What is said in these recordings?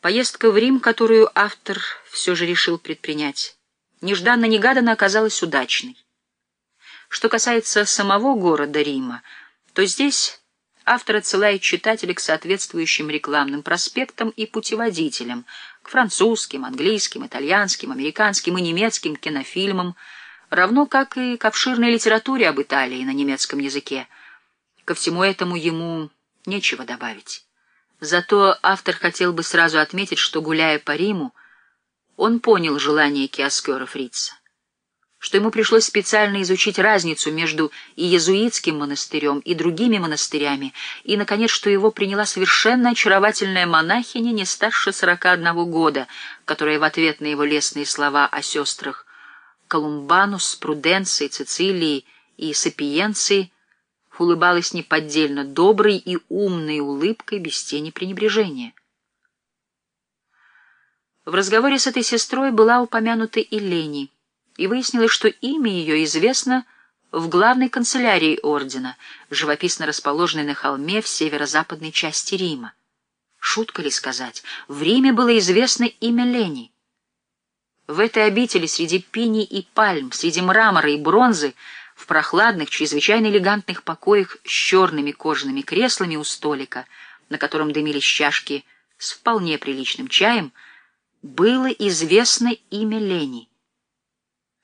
Поездка в Рим, которую автор все же решил предпринять, нежданно-негаданно оказалась удачной. Что касается самого города Рима, то здесь автор отсылает читателя к соответствующим рекламным проспектам и путеводителям, к французским, английским, итальянским, американским и немецким кинофильмам, равно как и к обширной литературе об Италии на немецком языке. Ко всему этому ему нечего добавить. Зато автор хотел бы сразу отметить, что, гуляя по Риму, он понял желание киоскера Фрица, что ему пришлось специально изучить разницу между иезуитским монастырем, и другими монастырями, и, наконец, что его приняла совершенно очаровательная монахиня не старше сорока одного года, которая в ответ на его лестные слова о сестрах Колумбанус, Пруденции, Цицилии и Сапиенции улыбалась неподдельно доброй и умной улыбкой без тени пренебрежения. В разговоре с этой сестрой была упомянута и Лени, и выяснилось, что имя ее известно в главной канцелярии ордена, живописно расположенной на холме в северо-западной части Рима. Шутка ли сказать, в Риме было известно имя Лени. В этой обители среди пиней и пальм, среди мрамора и бронзы в прохладных, чрезвычайно элегантных покоях с черными кожаными креслами у столика, на котором дымились чашки с вполне приличным чаем, было известно имя Лени.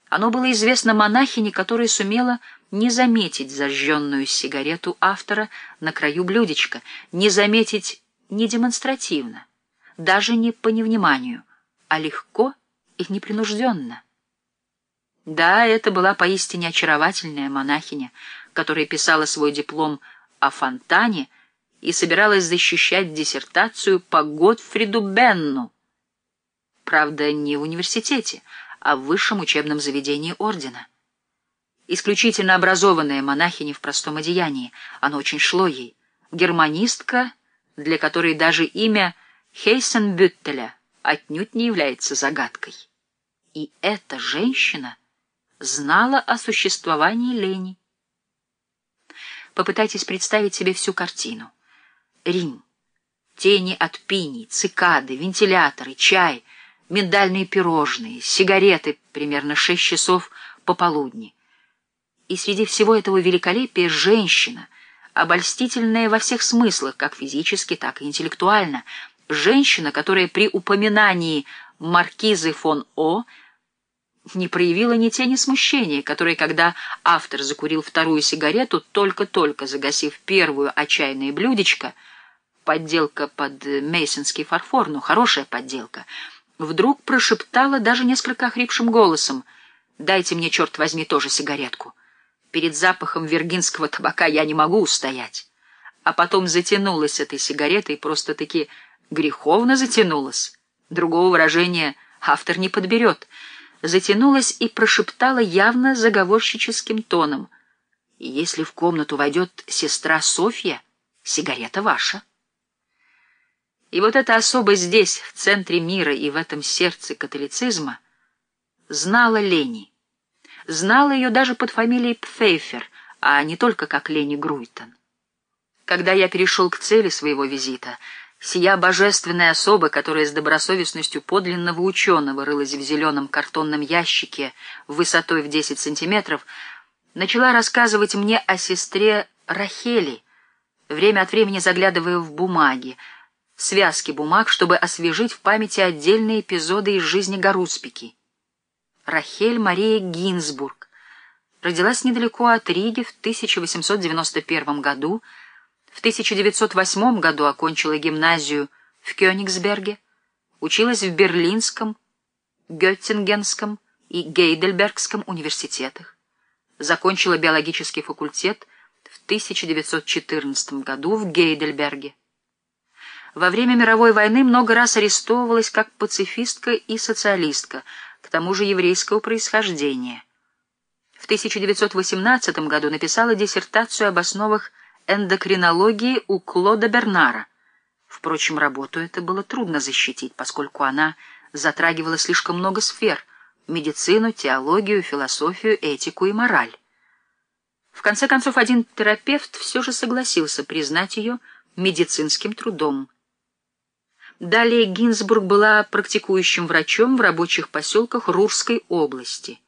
Оно было известно монахине, которая сумела не заметить зажженную сигарету автора на краю блюдечка, не заметить не демонстративно, даже не по невниманию, а легко и непринужденно. Да, это была поистине очаровательная монахиня, которая писала свой диплом о фонтане и собиралась защищать диссертацию по Готфриду Бенну. Правда, не в университете, а в высшем учебном заведении ордена. Исключительно образованная монахиня в простом одеянии, оно очень шло ей. Германистка, для которой даже имя Хейсенбюттеля отнюдь не является загадкой. И эта женщина — знала о существовании лени. Попытайтесь представить себе всю картину. Рим. Тени от пиней, цикады, вентиляторы, чай, миндальные пирожные, сигареты примерно шесть часов пополудни. И среди всего этого великолепия женщина, обольстительная во всех смыслах, как физически, так и интеллектуально, женщина, которая при упоминании маркизы фон О не проявила ни тени смущения, которое, когда автор закурил вторую сигарету, только-только загасив первую отчаянное блюдечко, подделка под мейсонский фарфор, ну, хорошая подделка, вдруг прошептала даже несколько охрипшим голосом «Дайте мне, черт возьми, тоже сигаретку. Перед запахом виргинского табака я не могу устоять». А потом затянулась этой сигаретой, просто-таки греховно затянулась. Другого выражения автор не подберет — затянулась и прошептала явно заговорщическим тоном. «Если в комнату войдет сестра Софья, сигарета ваша». И вот эта особа здесь, в центре мира и в этом сердце католицизма, знала Лени. Знала ее даже под фамилией Пфейфер, а не только как Лени Груйтон. Когда я перешел к цели своего визита — Сия божественная особа, которая с добросовестностью подлинного ученого рылась в зеленом картонном ящике высотой в 10 сантиметров, начала рассказывать мне о сестре Рахели, время от времени заглядывая в бумаги, связки бумаг, чтобы освежить в памяти отдельные эпизоды из жизни Гаруспики. Рахель Мария Гинзбург родилась недалеко от Риги в 1891 году, в 1908 году окончила гимназию в Кёнигсберге, училась в Берлинском, Геттингенском и Гейдельбергском университетах. Закончила биологический факультет в 1914 году в Гейдельберге. Во время мировой войны много раз арестовывалась как пацифистка и социалистка, к тому же еврейского происхождения. В 1918 году написала диссертацию об основах эндокринологии у Клода Бернара. Впрочем, работу это было трудно защитить, поскольку она затрагивала слишком много сфер — медицину, теологию, философию, этику и мораль. В конце концов, один терапевт все же согласился признать ее медицинским трудом. Далее Гинзбург была практикующим врачом в рабочих поселках Рурской области.